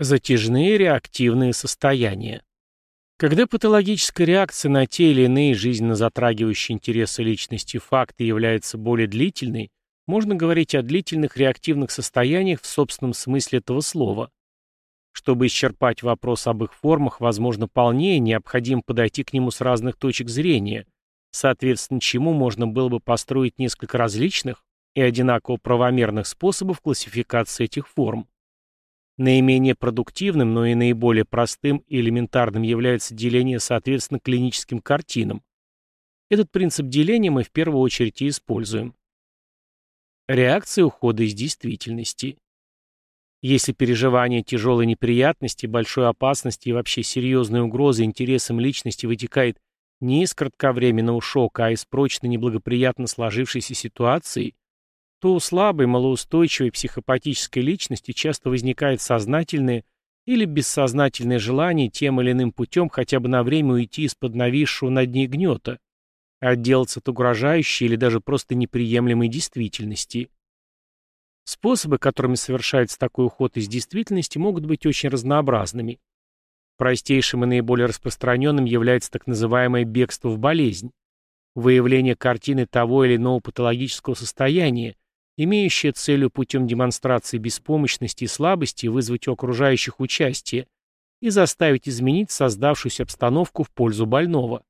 Затяжные реактивные состояния. Когда патологическая реакция на те или иные жизненно затрагивающие интересы личности факты является более длительной, можно говорить о длительных реактивных состояниях в собственном смысле этого слова. Чтобы исчерпать вопрос об их формах, возможно, полнее, необходимо подойти к нему с разных точек зрения, соответственно чему можно было бы построить несколько различных и одинаково правомерных способов классификации этих форм. Наименее продуктивным, но и наиболее простым и элементарным является деление соответственно клиническим картинам. Этот принцип деления мы в первую очередь и используем. Реакция ухода из действительности. Если переживание тяжелой неприятности, большой опасности и вообще серьезной угрозы интересам личности вытекает не из кратковременного шока, а из прочно неблагоприятно сложившейся ситуации, то у слабой, малоустойчивой психопатической личности часто возникает сознательное или бессознательное желание тем или иным путем хотя бы на время уйти из-под нависшего над ней гнета, отделаться от угрожающей или даже просто неприемлемой действительности. Способы, которыми совершается такой уход из действительности, могут быть очень разнообразными. Простейшим и наиболее распространенным является так называемое бегство в болезнь, выявление картины того или иного патологического состояния, имеющая целью путем демонстрации беспомощности и слабости вызвать у окружающих участие и заставить изменить создавшуюся обстановку в пользу больного.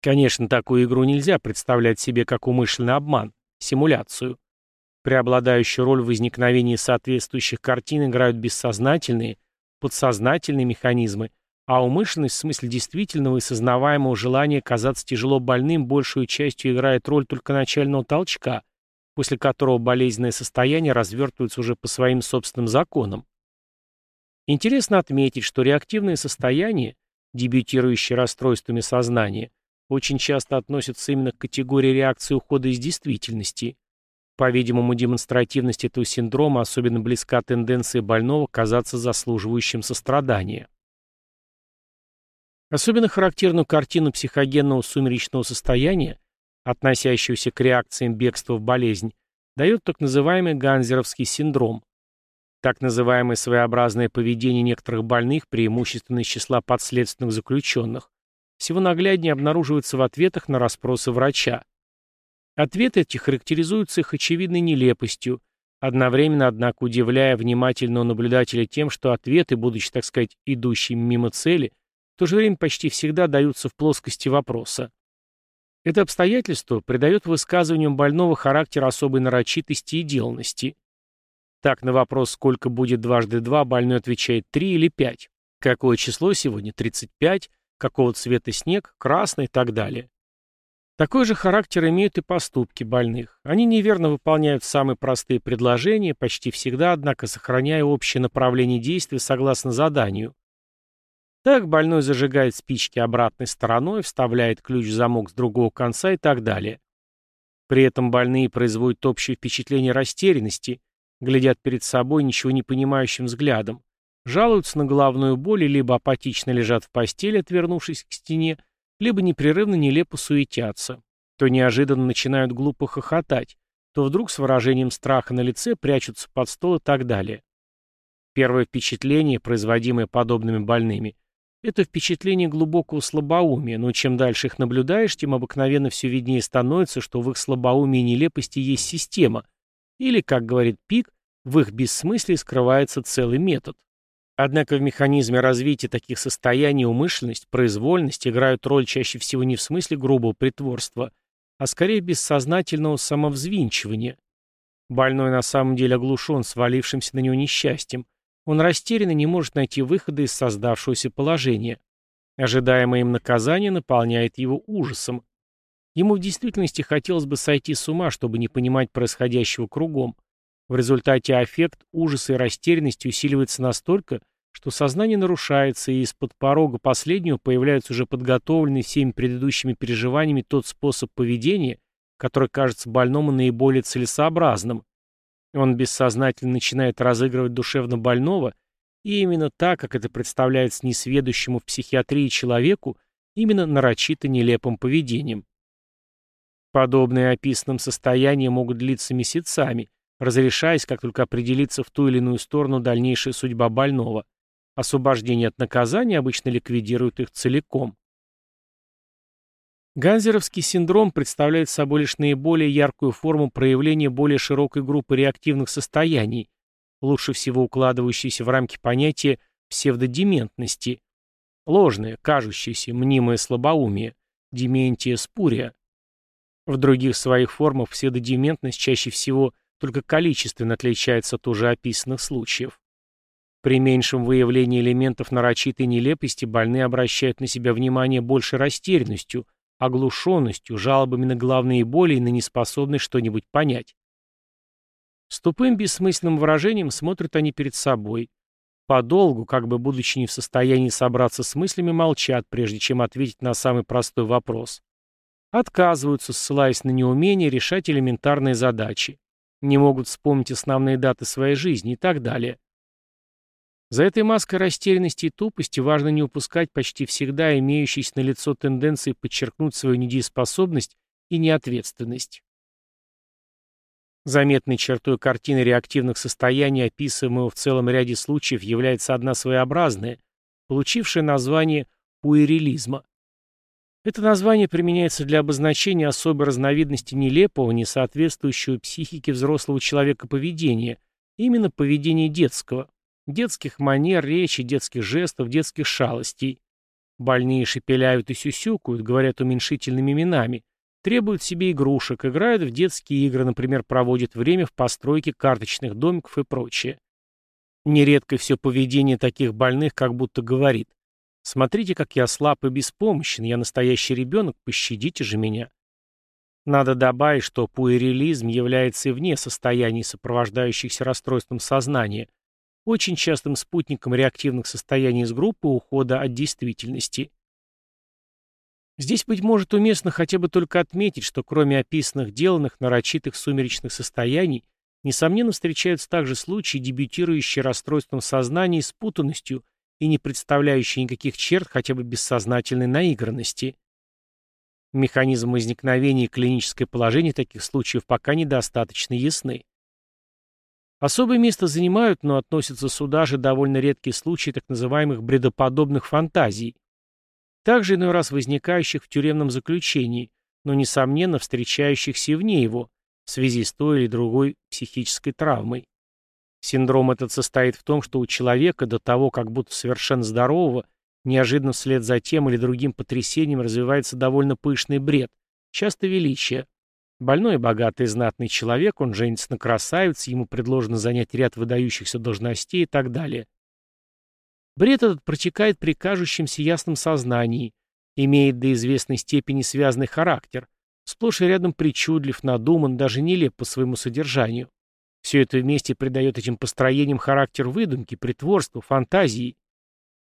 Конечно, такую игру нельзя представлять себе как умышленный обман, симуляцию. Преобладающую роль в возникновении соответствующих картин играют бессознательные, подсознательные механизмы, а умышленность в смысле действительного и сознаваемого желания казаться тяжело больным большую частью играет роль только начального толчка – после которого болезненное состояние развертывается уже по своим собственным законам. Интересно отметить, что реактивные состояния, дебютирующие расстройствами сознания, очень часто относятся именно к категории реакции ухода из действительности. По-видимому, демонстративность этого синдрома особенно близка тенденции больного казаться заслуживающим сострадания. Особенно характерную картину психогенного сумеречного состояния относящегося к реакциям бегства в болезнь, дает так называемый ганзеровский синдром. Так называемое своеобразное поведение некоторых больных, преимущественно из числа подследственных заключенных, всего нагляднее обнаруживается в ответах на расспросы врача. Ответы эти характеризуются их очевидной нелепостью, одновременно, однако, удивляя внимательного наблюдателя тем, что ответы, будучи, так сказать, идущими мимо цели, в то же время почти всегда даются в плоскости вопроса. Это обстоятельство придает высказываниям больного характер особой нарочитости и деланности. Так, на вопрос, сколько будет дважды два, больной отвечает три или пять. Какое число сегодня? 35. Какого цвета снег? Красный и так далее. Такой же характер имеют и поступки больных. Они неверно выполняют самые простые предложения, почти всегда, однако, сохраняя общее направление действия согласно заданию. Так больной зажигает спички обратной стороной, вставляет ключ в замок с другого конца и так далее. При этом больные производят общее впечатление растерянности, глядят перед собой ничего не понимающим взглядом, жалуются на головную боль и либо апатично лежат в постели, отвернувшись к стене, либо непрерывно нелепо суетятся, то неожиданно начинают глупо хохотать, то вдруг с выражением страха на лице прячутся под стол и так далее. Первое впечатление, производимое подобными больными, это впечатление глубокого слабоумия, но чем дальше их наблюдаешь, тем обыкновенно все виднее становится, что в их слабоумии и нелепости есть система, или, как говорит Пик, в их бессмыслии скрывается целый метод. Однако в механизме развития таких состояний умышленность, произвольность играют роль чаще всего не в смысле грубого притворства, а скорее бессознательного самовзвинчивания. Больной на самом деле оглушен свалившимся на него несчастьем, он растерян и не может найти выхода из создавшегося положения. Ожидаемое им наказание наполняет его ужасом. Ему в действительности хотелось бы сойти с ума, чтобы не понимать происходящего кругом. В результате аффект ужаса и растерянности усиливается настолько, что сознание нарушается, и из-под порога последнего появляется уже подготовленный всеми предыдущими переживаниями тот способ поведения, который кажется больному наиболее целесообразным. Он бессознательно начинает разыгрывать душевно больного, и именно так, как это представляется несведущему в психиатрии человеку, именно нарочито нелепым поведением. Подобные описанным состояния могут длиться месяцами, разрешаясь, как только определится в ту или иную сторону дальнейшая судьба больного. Освобождение от наказания обычно ликвидирует их целиком. Ганзеровский синдром представляет собой лишь наиболее яркую форму проявления более широкой группы реактивных состояний, лучше всего укладывающейся в рамки понятия псевдодементности. Ложное, кажущееся, мнимое слабоумие, дементия спурия. В других своих формах псевдодементность чаще всего только количественно отличается от уже описанных случаев. При меньшем выявлении элементов нарочитой нелепости больные обращают на себя внимание большей растерянностью – оглушенностью, жалобами на головные боли и на неспособность что-нибудь понять. С тупым бессмысленным выражением смотрят они перед собой. Подолгу, как бы будучи не в состоянии собраться с мыслями, молчат, прежде чем ответить на самый простой вопрос. Отказываются, ссылаясь на неумение решать элементарные задачи. Не могут вспомнить основные даты своей жизни и так далее. За этой маской растерянности и тупости важно не упускать почти всегда имеющиеся на лицо тенденции подчеркнуть свою недееспособность и неответственность. Заметной чертой картины реактивных состояний, описываемого в целом ряде случаев, является одна своеобразная, получившая название пуэрилизма. Это название применяется для обозначения особой разновидности нелепого, несоответствующего психике взрослого человека поведения, именно поведения детского, Детских манер, речи, детских жестов, детских шалостей. Больные шепеляют и сюсюкают, говорят уменьшительными именами, требуют себе игрушек, играют в детские игры, например, проводят время в постройке карточных домиков и прочее. Нередко все поведение таких больных как будто говорит «Смотрите, как я слаб и беспомощен, я настоящий ребенок, пощадите же меня». Надо добавить, что пуэрилизм является и вне состояний, сопровождающихся расстройством сознания – очень частым спутником реактивных состояний из группы ухода от действительности. Здесь, быть может, уместно хотя бы только отметить, что кроме описанных деланных нарочитых сумеречных состояний, несомненно встречаются также случаи, дебютирующие расстройством сознания и спутанностью и не представляющие никаких черт хотя бы бессознательной наигранности. Механизм возникновения и клиническое положение таких случаев пока недостаточно ясны. Особое место занимают, но относятся сюда же довольно редкие случаи так называемых бредоподобных фантазий, также иной раз возникающих в тюремном заключении, но, несомненно, встречающихся вне его, в связи с той или другой психической травмой. Синдром этот состоит в том, что у человека до того, как будто совершенно здорового, неожиданно вслед за тем или другим потрясением развивается довольно пышный бред, часто величие, Больной богатый знатный человек, он женится на красавице, ему предложено занять ряд выдающихся должностей и так далее. Бред этот протекает при кажущемся ясном сознании, имеет до известной степени связанный характер, сплошь и рядом причудлив, надуман, даже нелеп по своему содержанию. Все это вместе придает этим построениям характер выдумки, притворства, фантазии.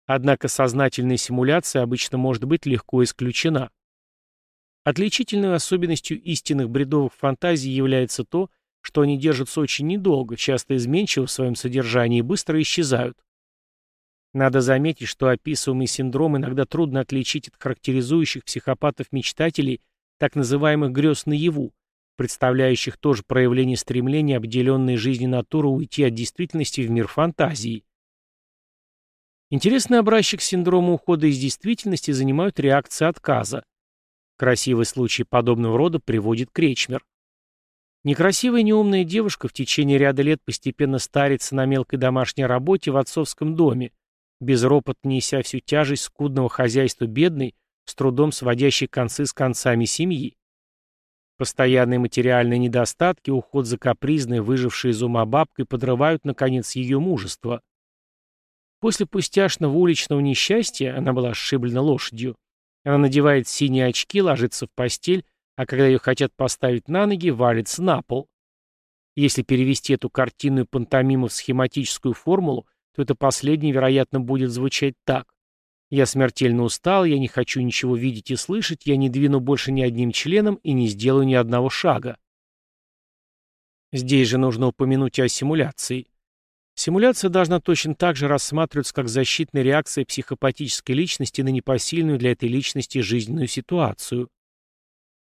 Однако сознательная симуляция обычно может быть легко исключена. Отличительной особенностью истинных бредовых фантазий является то, что они держатся очень недолго, часто изменчивы в своем содержании и быстро исчезают. Надо заметить, что описываемый синдром иногда трудно отличить от характеризующих психопатов-мечтателей так называемых грез наяву, представляющих тоже проявление стремления обделенной жизни натуры уйти от действительности в мир фантазии. Интересный образчик синдрома ухода из действительности занимают реакции отказа. Красивый случай подобного рода приводит Кречмер. Некрасивая неумная девушка в течение ряда лет постепенно старится на мелкой домашней работе в отцовском доме, безропотно неся всю тяжесть скудного хозяйства бедной, с трудом сводящей концы с концами семьи. Постоянные материальные недостатки, уход за капризной, выжившей из ума бабкой подрывают, наконец, ее мужество. После пустяшного уличного несчастья, она была сшиблена лошадью, она надевает синие очки, ложится в постель, а когда ее хотят поставить на ноги, валится на пол. Если перевести эту картинную пантомиму в схематическую формулу, то это последнее, вероятно, будет звучать так. Я смертельно устал, я не хочу ничего видеть и слышать, я не двину больше ни одним членом и не сделаю ни одного шага. Здесь же нужно упомянуть о симуляции. Симуляция должна точно так же рассматриваться как защитная реакция психопатической личности на непосильную для этой личности жизненную ситуацию.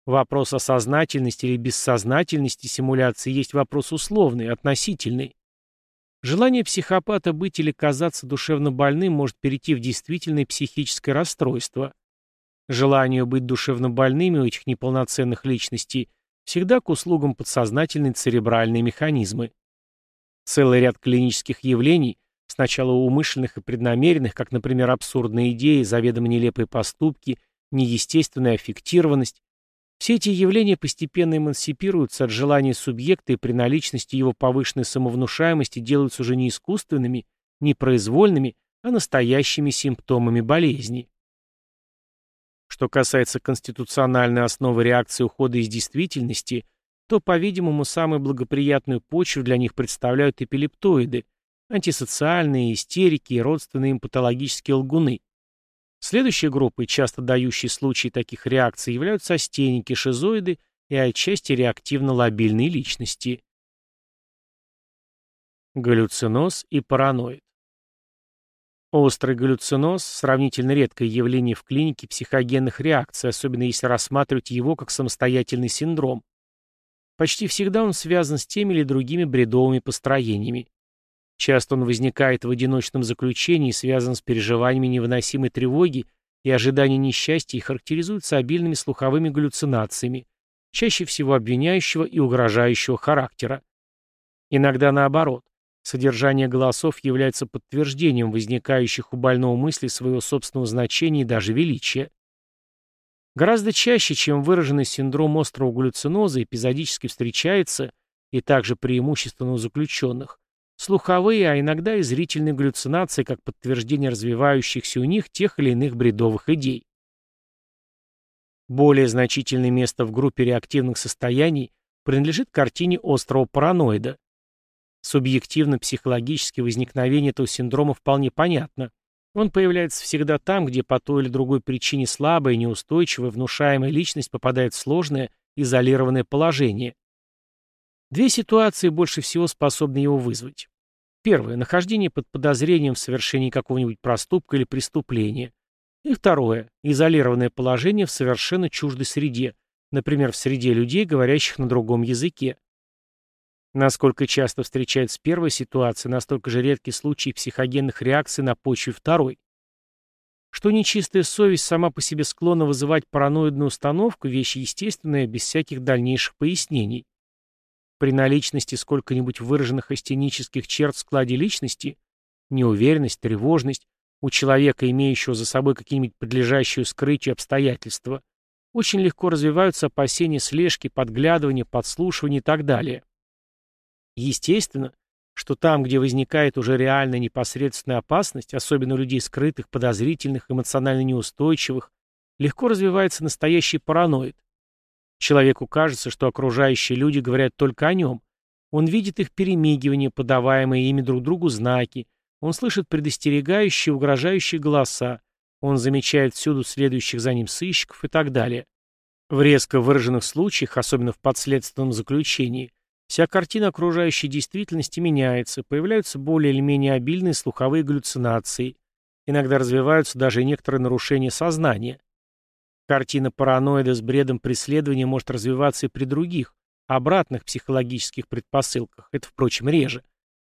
Вопрос о сознательности или бессознательности симуляции есть вопрос условный, относительный. Желание психопата быть или казаться душевно больным может перейти в действительное психическое расстройство. Желание быть душевно больными у этих неполноценных личностей всегда к услугам подсознательные церебральные механизмы. Целый ряд клинических явлений, сначала умышленных и преднамеренных, как, например, абсурдные идеи, заведомо нелепые поступки, неестественная аффектированность, все эти явления постепенно эмансипируются от желания субъекта и при наличности его повышенной самовнушаемости делаются уже не искусственными, не произвольными, а настоящими симптомами болезни. Что касается конституциональной основы реакции ухода из действительности, то, по-видимому, самую благоприятную почву для них представляют эпилептоиды, антисоциальные, истерики и родственные им патологические лгуны. Следующей группой, часто дающей случаи таких реакций, являются астеники, шизоиды и отчасти реактивно-лобильные личности. Галлюциноз и параноид. Острый галлюциноз – сравнительно редкое явление в клинике психогенных реакций, особенно если рассматривать его как самостоятельный синдром. Почти всегда он связан с теми или другими бредовыми построениями. Часто он возникает в одиночном заключении и связан с переживаниями невыносимой тревоги и ожидания несчастья и характеризуется обильными слуховыми галлюцинациями, чаще всего обвиняющего и угрожающего характера. Иногда наоборот, содержание голосов является подтверждением возникающих у больного мыслей своего собственного значения и даже величия. Гораздо чаще, чем выраженный синдром острого галлюциноза, эпизодически встречается, и также преимущественно у заключенных, слуховые, а иногда и зрительные галлюцинации как подтверждение развивающихся у них тех или иных бредовых идей. Более значительное место в группе реактивных состояний принадлежит картине острого параноида. Субъективно-психологически возникновение этого синдрома вполне понятно. Он появляется всегда там, где по той или другой причине слабая, неустойчивая, внушаемая личность попадает в сложное, изолированное положение. Две ситуации больше всего способны его вызвать. Первое – нахождение под подозрением в совершении какого-нибудь проступка или преступления. И второе – изолированное положение в совершенно чуждой среде, например, в среде людей, говорящих на другом языке. Насколько часто встречается первая ситуация, настолько же редкий случай психогенных реакций на почве второй. Что нечистая совесть сама по себе склонна вызывать параноидную установку – вещь естественная, без всяких дальнейших пояснений. При наличности сколько-нибудь выраженных астенических черт в складе личности, неуверенность, тревожность, у человека, имеющего за собой какие-нибудь подлежащие скрытию обстоятельства, очень легко развиваются опасения слежки, подглядывания, подслушивания и так далее. Естественно, что там, где возникает уже реальная непосредственная опасность, особенно у людей скрытых, подозрительных, эмоционально неустойчивых, легко развивается настоящий параноид, Человеку кажется, что окружающие люди говорят только о нем. Он видит их перемигивания, подаваемые ими друг другу знаки. Он слышит предостерегающие, угрожающие голоса. Он замечает всюду следующих за ним сыщиков и так далее. В резко выраженных случаях, особенно в подследственном заключении, вся картина окружающей действительности меняется, появляются более или менее обильные слуховые галлюцинации. Иногда развиваются даже некоторые нарушения сознания. Картина параноида с бредом преследования может развиваться и при других, обратных психологических предпосылках, это, впрочем, реже.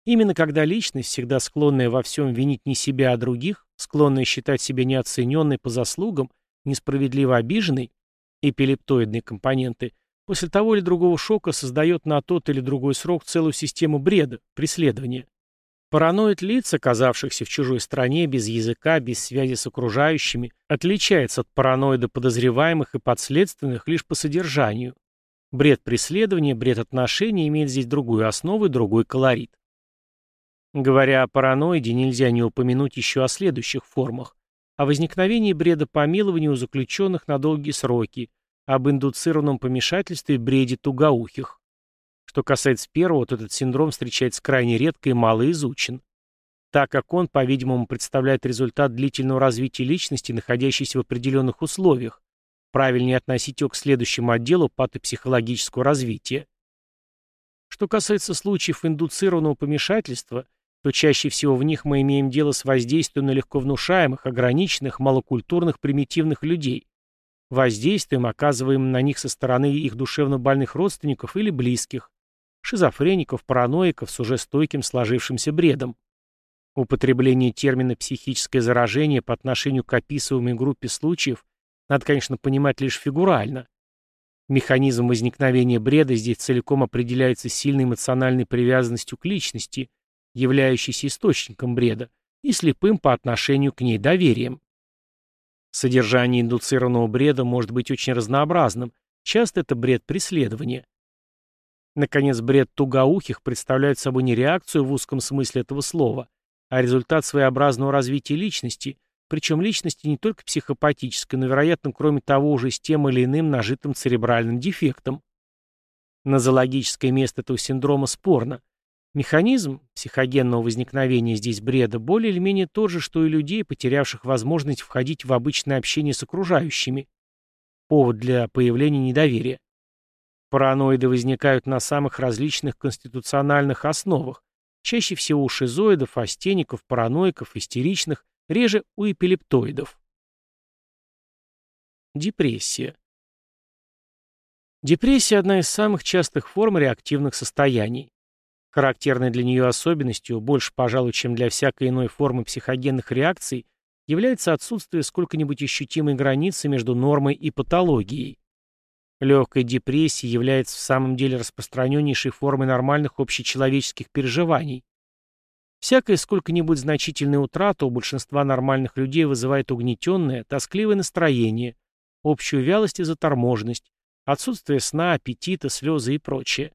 Именно когда личность, всегда склонная во всем винить не себя, а других, склонная считать себя неоцененной по заслугам, несправедливо обиженной, эпилептоидные компоненты, после того или другого шока создает на тот или другой срок целую систему бреда, преследования. Параноид лиц, оказавшихся в чужой стране, без языка, без связи с окружающими, отличается от параноида подозреваемых и подследственных лишь по содержанию. Бред преследования, бред отношений имеет здесь другую основу и другой колорит. Говоря о параноиде, нельзя не упомянуть еще о следующих формах. О возникновении бреда помилования у заключенных на долгие сроки, об индуцированном помешательстве бреде тугоухих. Что касается первого, то этот синдром встречается крайне редко и мало изучен, так как он, по-видимому, представляет результат длительного развития личности, находящейся в определенных условиях. Правильнее относить его к следующему отделу патопсихологического развития. Что касается случаев индуцированного помешательства, то чаще всего в них мы имеем дело с воздействием на легко внушаемых, ограниченных, малокультурных, примитивных людей. Воздействием, оказываемым на них со стороны их душевно больных родственников или близких, шизофреников, параноиков с уже стойким сложившимся бредом. Употребление термина «психическое заражение» по отношению к описываемой группе случаев надо, конечно, понимать лишь фигурально. Механизм возникновения бреда здесь целиком определяется сильной эмоциональной привязанностью к личности, являющейся источником бреда, и слепым по отношению к ней доверием. Содержание индуцированного бреда может быть очень разнообразным, часто это бред преследования. Наконец, бред тугоухих представляет собой не реакцию в узком смысле этого слова, а результат своеобразного развития личности, причем личности не только психопатической, но, вероятно, кроме того, уже с тем или иным нажитым церебральным дефектом. Нозологическое место этого синдрома спорно. Механизм психогенного возникновения здесь бреда более или менее тот же, что и людей, потерявших возможность входить в обычное общение с окружающими. Повод для появления недоверия. Параноиды возникают на самых различных конституциональных основах, чаще всего у шизоидов, астеников, параноиков, истеричных, реже у эпилептоидов. Депрессия. Депрессия – одна из самых частых форм реактивных состояний. Характерной для нее особенностью, больше, пожалуй, чем для всякой иной формы психогенных реакций, является отсутствие сколько-нибудь ощутимой границы между нормой и патологией. Легкая депрессия является в самом деле распространеннейшей формой нормальных общечеловеческих переживаний. Всякая сколько-нибудь значительная утрата у большинства нормальных людей вызывает угнетенное, тоскливое настроение, общую вялость и заторможенность, отсутствие сна, аппетита, слезы и прочее.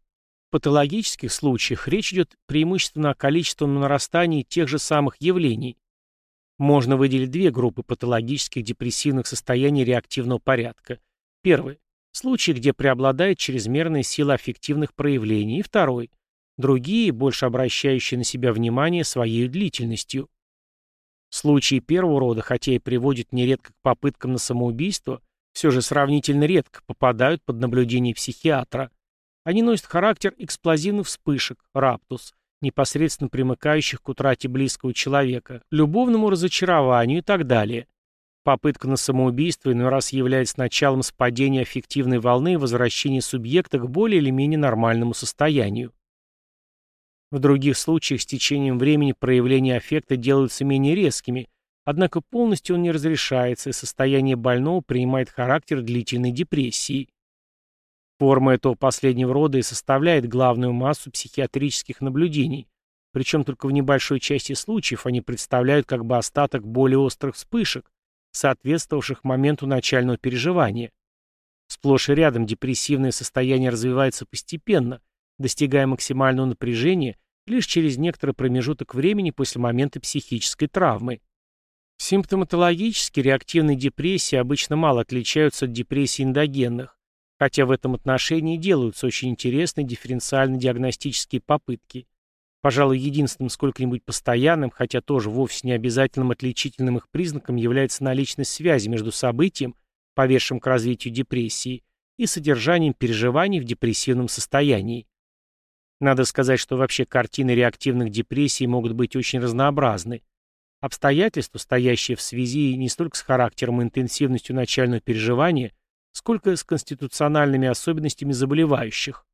Патологических случаях речь идет преимущественно о количественном нарастании тех же самых явлений. Можно выделить две группы патологических депрессивных состояний реактивного порядка. Первый случаи, где преобладает чрезмерная сила аффективных проявлений, и второй – другие, больше обращающие на себя внимание своей длительностью. Случаи первого рода, хотя и приводят нередко к попыткам на самоубийство, все же сравнительно редко попадают под наблюдение психиатра. Они носят характер эксплозивных вспышек, раптус, непосредственно примыкающих к утрате близкого человека, любовному разочарованию и так далее. Попытка на самоубийство иной раз является началом спадения аффективной волны и возвращения субъекта к более или менее нормальному состоянию. В других случаях с течением времени проявления аффекта делаются менее резкими, однако полностью он не разрешается, и состояние больного принимает характер длительной депрессии. Форма этого последнего рода и составляет главную массу психиатрических наблюдений, причем только в небольшой части случаев они представляют как бы остаток более острых вспышек, соответствовавших моменту начального переживания. Сплошь и рядом депрессивное состояние развивается постепенно, достигая максимального напряжения лишь через некоторый промежуток времени после момента психической травмы. Симптоматологически реактивные депрессии обычно мало отличаются от депрессий эндогенных, хотя в этом отношении делаются очень интересные дифференциально-диагностические попытки. Пожалуй, единственным сколько-нибудь постоянным, хотя тоже вовсе не обязательным отличительным их признаком является наличность связи между событием, поведшим к развитию депрессии, и содержанием переживаний в депрессивном состоянии. Надо сказать, что вообще картины реактивных депрессий могут быть очень разнообразны. Обстоятельства, стоящие в связи не столько с характером и интенсивностью начального переживания, сколько с конституциональными особенностями заболевающих.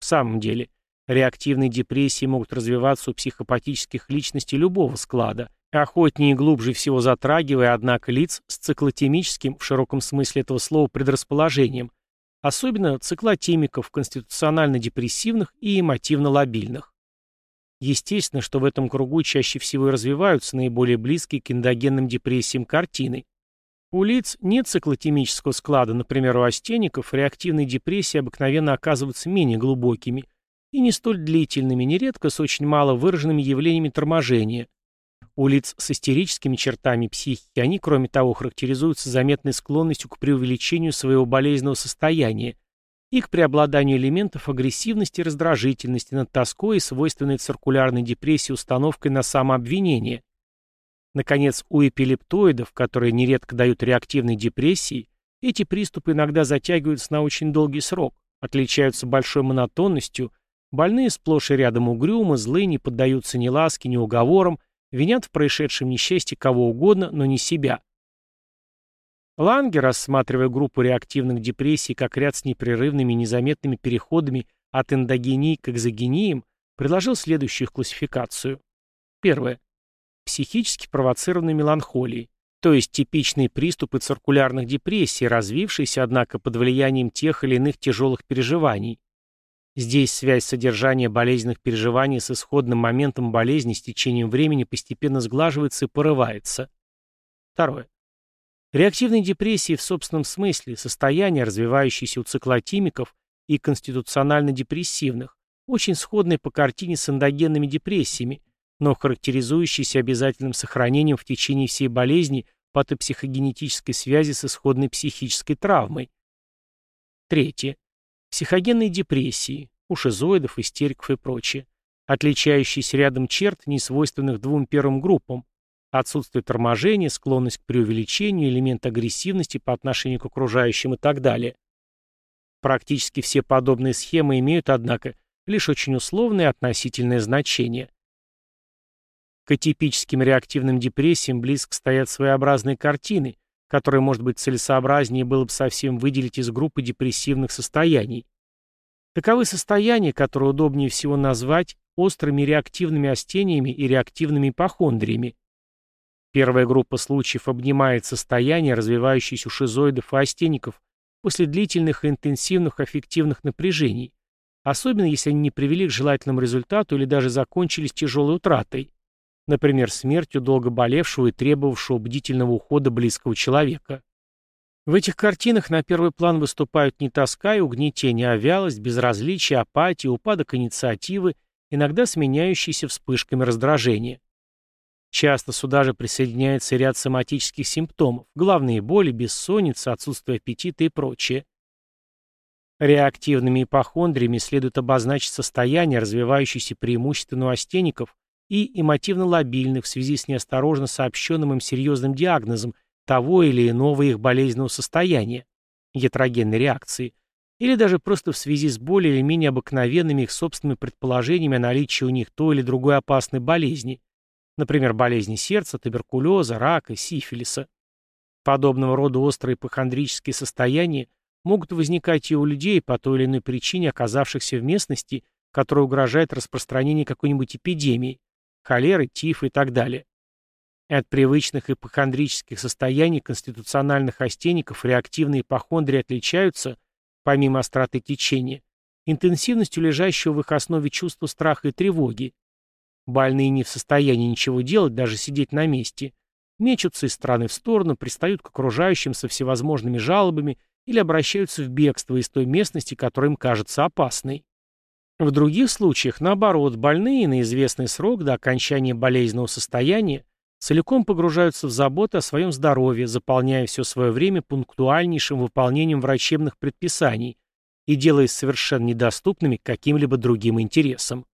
В самом деле, Реактивные депрессии могут развиваться у психопатических личностей любого склада, охотнее и глубже всего затрагивая, однако, лиц с циклотемическим, в широком смысле этого слова, предрасположением, особенно циклотемиков, конституционально-депрессивных и эмотивно-лобильных. Естественно, что в этом кругу чаще всего и развиваются наиболее близкие к эндогенным депрессиям картины. У лиц нет циклотемического склада, например, у астеников, реактивные депрессии обыкновенно оказываются менее глубокими, и не столь длительными, нередко с очень мало выраженными явлениями торможения. У лиц с истерическими чертами психики они, кроме того, характеризуются заметной склонностью к преувеличению своего болезненного состояния и к преобладанию элементов агрессивности и раздражительности над тоской и свойственной циркулярной депрессии установкой на самообвинение. Наконец, у эпилептоидов, которые нередко дают реактивной депрессии, эти приступы иногда затягиваются на очень долгий срок, отличаются большой монотонностью – Больные сплошь и рядом угрюмы, злые, не поддаются ни ласке, ни уговорам, винят в происшедшем несчастье кого угодно, но не себя. Ланге, рассматривая группу реактивных депрессий как ряд с непрерывными незаметными переходами от эндогении к экзогениям, предложил следующую классификацию. Первое. Психически провоцированной меланхолией, то есть типичные приступы циркулярных депрессий, развившиеся, однако, под влиянием тех или иных тяжелых переживаний. Здесь связь содержания болезненных переживаний с исходным моментом болезни с течением времени постепенно сглаживается и порывается. Второе. Реактивные депрессии в собственном смысле, состояния, развивающиеся у циклотимиков и конституционально-депрессивных, очень сходные по картине с эндогенными депрессиями, но характеризующиеся обязательным сохранением в течение всей болезни патопсихогенетической связи с исходной психической травмой. Третье. Психогенные депрессии, у шизоидов, истериков и прочее, отличающиеся рядом черт, несвойственных двум первым группам, отсутствие торможения, склонность к преувеличению, элемент агрессивности по отношению к окружающим и так далее. Практически все подобные схемы имеют, однако, лишь очень условное относительное значение. К атипическим реактивным депрессиям близко стоят своеобразные картины, которые, может быть, целесообразнее было бы совсем выделить из группы депрессивных состояний. Таковы состояния, которые удобнее всего назвать острыми реактивными астениями и реактивными ипохондриями. Первая группа случаев обнимает состояние, развивающееся у шизоидов и астеников после длительных и интенсивных аффективных напряжений, особенно если они не привели к желательному результату или даже закончились тяжелой утратой, например, смертью долго болевшего и требовавшего бдительного ухода близкого человека. В этих картинах на первый план выступают не тоска и угнетение, а вялость, безразличие, апатия, упадок инициативы, иногда сменяющиеся вспышками раздражения. Часто сюда же присоединяется ряд соматических симптомов, главные боли, бессонница, отсутствие аппетита и прочее. Реактивными ипохондриями следует обозначить состояние, развивающееся преимущественно у астеников и эмотивно-лобильных в связи с неосторожно сообщенным им серьезным диагнозом того или иного их болезненного состояния, ятрогенной реакции, или даже просто в связи с более или менее обыкновенными их собственными предположениями о наличии у них той или другой опасной болезни, например, болезни сердца, туберкулеза, рака, сифилиса. Подобного рода острые ипохондрические состояния могут возникать и у людей по той или иной причине, оказавшихся в местности, которая угрожает распространению какой-нибудь эпидемии, холеры, тиф и так далее. От привычных ипохондрических состояний конституциональных астеников реактивные ипохондрии отличаются, помимо остроты течения, интенсивностью лежащего в их основе чувства страха и тревоги, Больные не в состоянии ничего делать, даже сидеть на месте. Мечутся из стороны в сторону, пристают к окружающим со всевозможными жалобами или обращаются в бегство из той местности, которая им кажется опасной. В других случаях, наоборот, больные на известный срок до окончания болезненного состояния целиком погружаются в заботы о своем здоровье, заполняя все свое время пунктуальнейшим выполнением врачебных предписаний и делаясь совершенно недоступными каким-либо другим интересам.